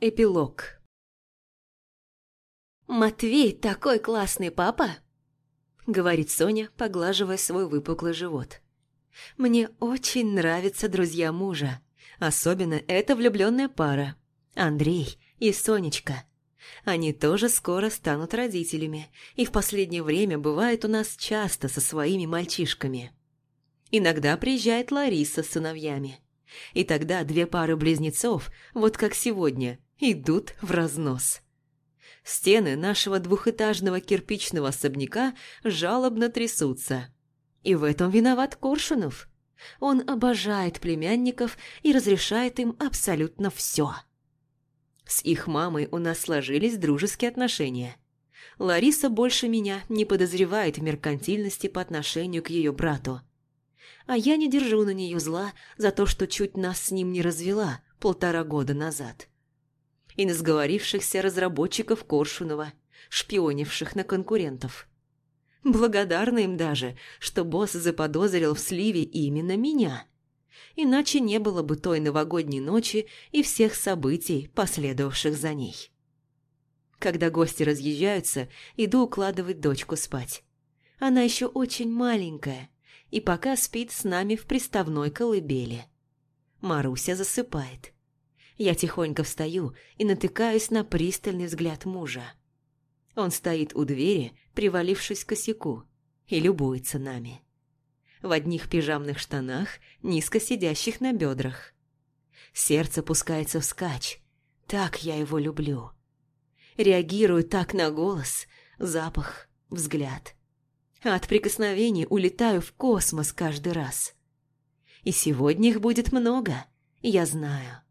Эпилог «Матвей такой классный папа!» — говорит Соня, поглаживая свой выпуклый живот. «Мне очень нравятся друзья мужа, особенно эта влюбленная пара, Андрей и Сонечка. Они тоже скоро станут родителями, и в последнее время бывает у нас часто со своими мальчишками. Иногда приезжает Лариса с сыновьями». И тогда две пары близнецов, вот как сегодня, идут в разнос. Стены нашего двухэтажного кирпичного особняка жалобно трясутся. И в этом виноват Коршунов. Он обожает племянников и разрешает им абсолютно все. С их мамой у нас сложились дружеские отношения. Лариса больше меня не подозревает в меркантильности по отношению к ее брату. А я не держу на нее зла за то, что чуть нас с ним не развела полтора года назад и на сговорившихся разработчиков Коршунова, шпионивших на конкурентов. Благодарна им даже, что босс заподозрил в сливе именно меня. Иначе не было бы той новогодней ночи и всех событий, последовавших за ней. Когда гости разъезжаются, иду укладывать дочку спать. Она еще очень маленькая, и пока спит с нами в приставной колыбели. Маруся засыпает. Я тихонько встаю и натыкаюсь на пристальный взгляд мужа. Он стоит у двери, привалившись к косяку, и любуется нами. В одних пижамных штанах, низко сидящих на бедрах. Сердце пускается вскачь. Так я его люблю. Реагирую так на голос, запах, взгляд. От прикосновений улетаю в космос каждый раз. И сегодня их будет много, я знаю.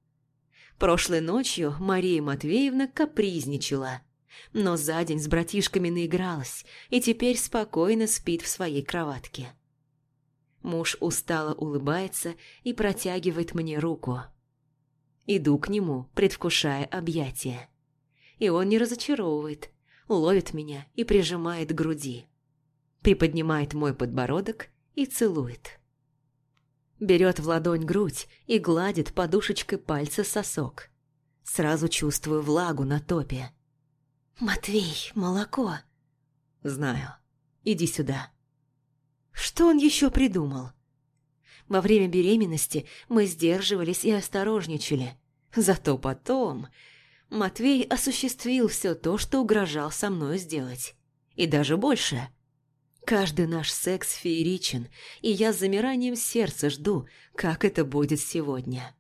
Прошлой ночью Мария Матвеевна капризничала, но за день с братишками наигралась и теперь спокойно спит в своей кроватке. Муж устало улыбается и протягивает мне руку. Иду к нему, предвкушая объятия. И он не разочаровывает, ловит меня и прижимает к груди. Приподнимает мой подбородок и целует берет в ладонь грудь и гладит подушечкой пальца сосок. Сразу чувствую влагу на топе. «Матвей, молоко!» «Знаю. Иди сюда». Что он еще придумал? Во время беременности мы сдерживались и осторожничали. Зато потом Матвей осуществил все то, что угрожал со мной сделать. И даже больше – Каждый наш секс фееричен, и я с замиранием сердца жду, как это будет сегодня.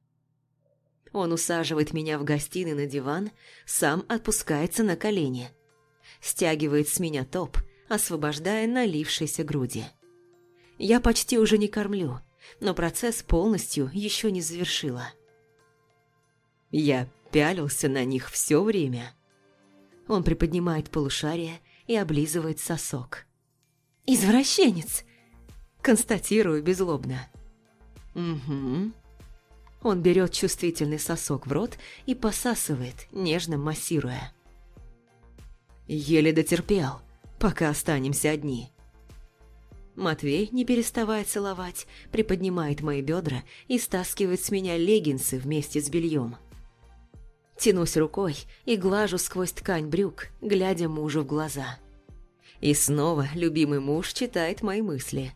Он усаживает меня в гостиной на диван, сам отпускается на колени. Стягивает с меня топ, освобождая налившиеся груди. Я почти уже не кормлю, но процесс полностью еще не завершила. Я пялился на них все время. Он приподнимает полушарие и облизывает сосок. «Извращенец!» Констатирую безлобно. «Угу». Он берет чувствительный сосок в рот и посасывает, нежно массируя. Еле дотерпел, пока останемся одни. Матвей, не переставая целовать, приподнимает мои бедра и стаскивает с меня леггинсы вместе с бельем. Тянусь рукой и глажу сквозь ткань брюк, глядя мужу в глаза. И снова любимый муж читает мои мысли.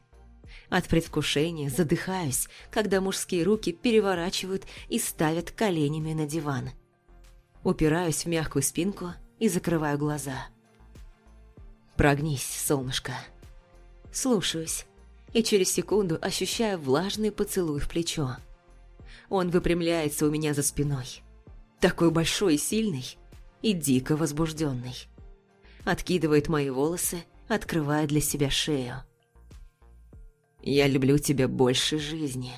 От предвкушения задыхаюсь, когда мужские руки переворачивают и ставят коленями на диван. Упираюсь в мягкую спинку и закрываю глаза. «Прогнись, солнышко». Слушаюсь, и через секунду ощущаю влажный поцелуй в плечо. Он выпрямляется у меня за спиной. Такой большой и сильный, и дико возбужденный откидывает мои волосы, открывая для себя шею. «Я люблю тебя больше жизни.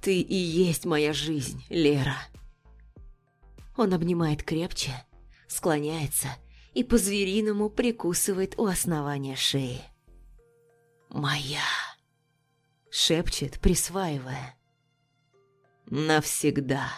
Ты и есть моя жизнь, Лера». Он обнимает крепче, склоняется и по-звериному прикусывает у основания шеи. «Моя!» – шепчет, присваивая. «Навсегда!»